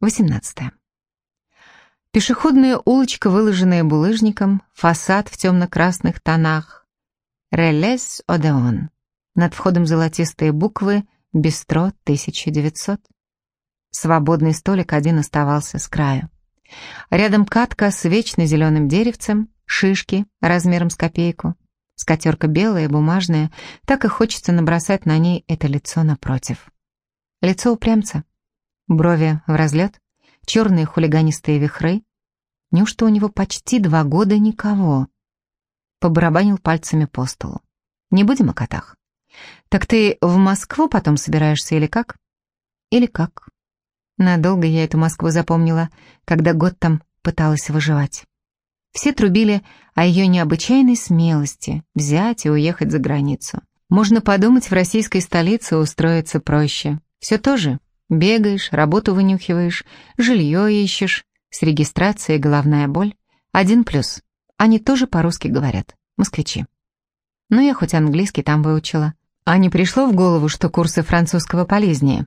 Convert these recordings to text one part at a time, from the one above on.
18. Пешеходная улочка, выложенная булыжником, фасад в темно-красных тонах. Релес Одеон. Над входом золотистые буквы «Бистро 1900». Свободный столик один оставался с краю. Рядом катка с вечно зеленым деревцем, шишки размером с копейку. Скатерка белая, бумажная, так и хочется набросать на ней это лицо напротив. Лицо упрямца. Брови в разлет, черные хулиганистые вихры. Неужто у него почти два года никого? Побарабанил пальцами по столу. Не будем о котах. Так ты в Москву потом собираешься или как? Или как? Надолго я эту Москву запомнила, когда год там пыталась выживать. Все трубили о ее необычайной смелости взять и уехать за границу. Можно подумать, в российской столице устроиться проще. Все то же, Бегаешь, работу вынюхиваешь, жилье ищешь, с регистрацией головная боль. Один плюс. Они тоже по-русски говорят, москвичи. Но я хоть английский там выучила. А не пришло в голову, что курсы французского полезнее.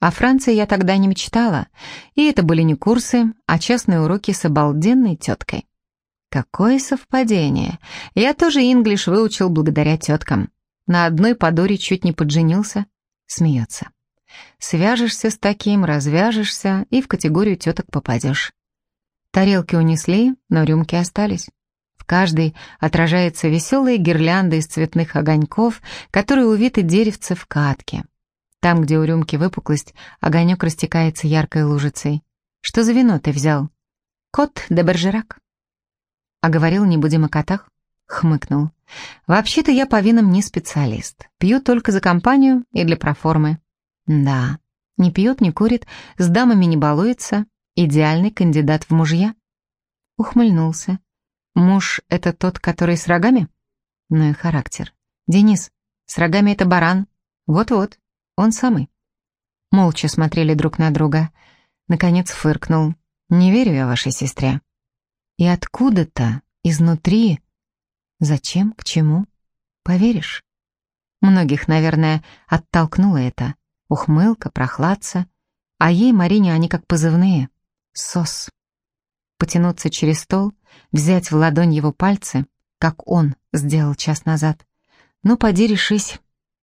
О Франции я тогда не мечтала, и это были не курсы, а частные уроки с обалденной теткой. Какое совпадение! Я тоже инглиш выучил благодаря теткам. На одной подоре чуть не подженился. Смеется. Свяжешься с таким, развяжешься и в категорию теток попадешь. Тарелки унесли, но рюмки остались. В каждой отражается веселая гирлянда из цветных огоньков, которые увиты деревце в катке. Там, где у рюмки выпуклость, огонек растекается яркой лужицей. Что за вино ты взял? Кот де Бержерак. А говорил, не будем о котах? Хмыкнул. Вообще-то я по винам не специалист. Пью только за компанию и для проформы. Да, не пьет, не курит, с дамами не балуется, идеальный кандидат в мужья. Ухмыльнулся. Муж — это тот, который с рогами? Ну и характер. Денис, с рогами это баран. Вот-вот, он самый. Молча смотрели друг на друга. Наконец фыркнул. Не верю я вашей сестре. И откуда-то, изнутри... Зачем, к чему? Поверишь? Многих, наверное, оттолкнуло это. Ухмылка, прохладца. А ей, Марине, они как позывные. Сос. Потянуться через стол, взять в ладонь его пальцы, как он сделал час назад. Ну, поди решись,